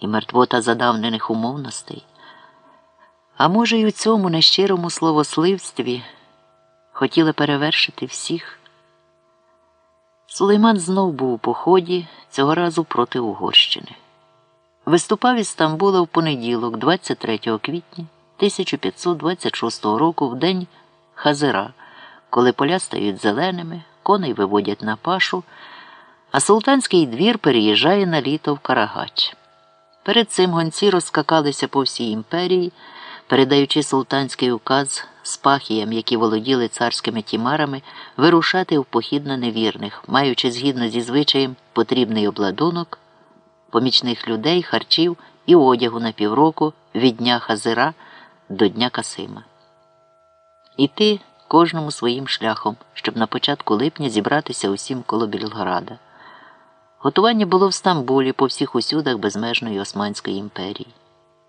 і мертвота задавнених умовностей. А може, й у цьому нещирому словосливстві хотіла перевершити всіх. Сулейман знов був у поході, цього разу проти Угорщини. Виступав із Стамбула в понеділок, 23 квітня 1526 року, в день Хазира, коли поля стають зеленими, коней виводять на пашу, а султанський двір переїжджає на літо в Карагач. Перед цим гонці розскакалися по всій імперії, передаючи султанський указ спахіям, які володіли царськими тімарами, вирушати в похід на невірних, маючи згідно зі звичаєм потрібний обладунок, помічних людей, харчів і одягу на півроку від дня Хазира до Дня Касима. Іти кожному своїм шляхом, щоб на початку липня зібратися усім коло Білграда. Готування було в Стамбулі по всіх усюдах безмежної Османської імперії.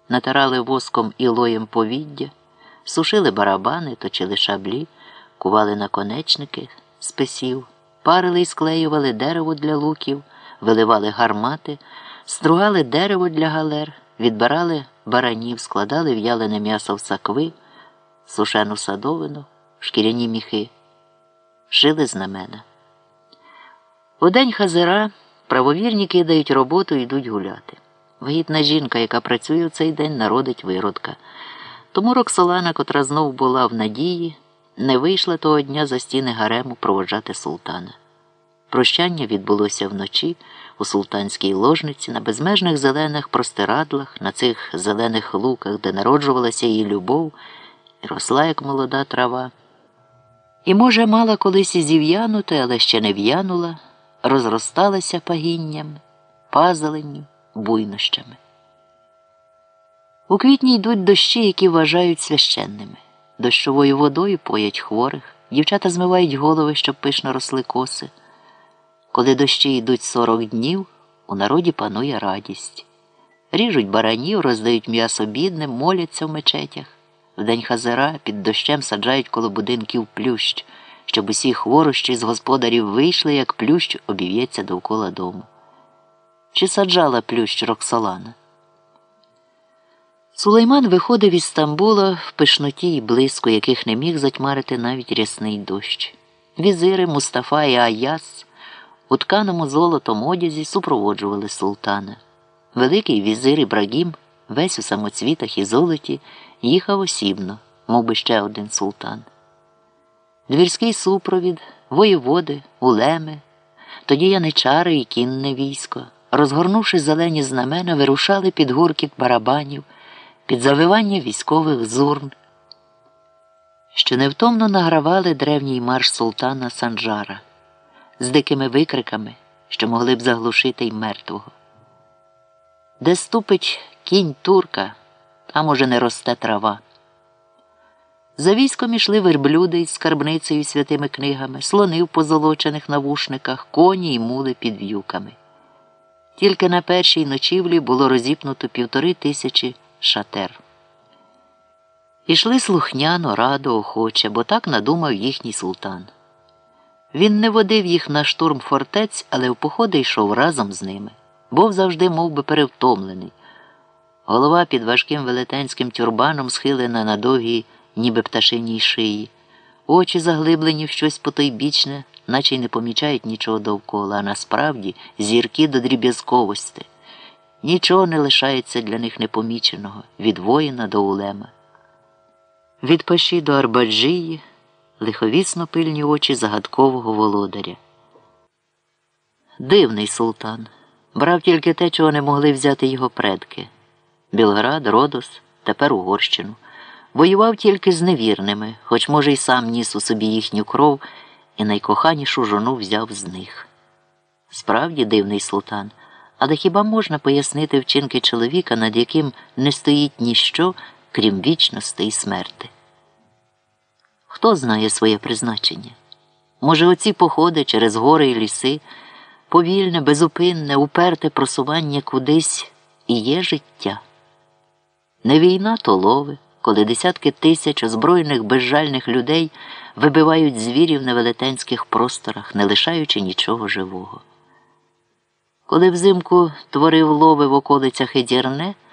Натирали воском і лоєм повіддя, сушили барабани, точили шаблі, кували наконечники з песів, парили і склеювали дерево для луків, виливали гармати, стругали дерево для галер, відбирали баранів, складали в'ялене м'ясо в сакви, сушену садовину, шкіряні міхи, шили знамена. У день Хазира правовірні кидають роботу і йдуть гуляти. Вагітна жінка, яка працює в цей день, народить виродка. Тому Роксолана, котра знов була в надії, не вийшла того дня за стіни гарему проводжати султана. Прощання відбулося вночі у султанській ложниці на безмежних зелених простирадлах, на цих зелених луках, де народжувалася її любов, і росла, як молода трава. І, може, мала колись і зів'янути, але ще не в'янула, розросталася пагінням, пазеленню, буйнощами. У квітні йдуть дощі, які вважають священними. Дощовою водою поять хворих, дівчата змивають голови, щоб пишно росли коси. Коли дощі йдуть сорок днів, у народі панує радість. Ріжуть баранів, роздають м'ясо бідним, моляться в мечетях. В день хазара під дощем саджають коло будинків плющ, щоб усі хворощі з господарів вийшли, як плющ обів'ється довкола дому. Чи саджала плющ Роксолана? Сулейман виходив із Стамбула в пишноті і блиску, яких не міг затьмарити навіть рясний дощ. Візири Мустафа і Аяс у тканому золотом одязі супроводжували султана. Великий візир Ібрагім, весь у самоцвітах і золоті, їхав осібно, мов би ще один султан. Двірський супровід, воєводи, улеми, тоді яничари і кінне військо, розгорнувши зелені знамена, вирушали під гуркіт барабанів, під завивання військових зурн, що невтомно награвали древній марш султана Санджара з дикими викриками, що могли б заглушити й мертвого. Де ступить кінь турка, там уже не росте трава. За військом ішли верблюди із скарбницею і святими книгами, слони в позолочених навушниках, коні й мули під в'юками. Тільки на першій ночівлі було розіпнуто півтори тисячі шатер. Ішли слухняно, радо, охоче, бо так надумав їхній султан. Він не водив їх на штурм фортець, але в походи йшов разом з ними. Був завжди мов би, перевтомлений. Голова під важким велетенським тюрбаном схилена на довгій, ніби пташиній шиї, очі заглиблені в щось потойбічне, наче й не помічають нічого довкола, а насправді зірки до дріб'язковості. Нічого не лишається для них непоміченого від воїна до улема. Від паші до Арбаджії лиховісно пильні очі загадкового володаря. Дивний султан. Брав тільки те, чого не могли взяти його предки Білград, Родос, тепер Угорщину. Воював тільки з невірними, хоч, може, й сам ніс у собі їхню кров і найкоханішу жону взяв з них. Справді дивний султан, але хіба можна пояснити вчинки чоловіка, над яким не стоїть ніщо, крім вічності і смерти? Хто знає своє призначення? Може, оці походи через гори і ліси, повільне, безупинне, уперте просування кудись і є життя? Не війна то лови, коли десятки тисяч озброєних безжальних людей вибивають звірів на велетенських просторах, не лишаючи нічого живого. Коли взимку творив лови в околицях Едірне,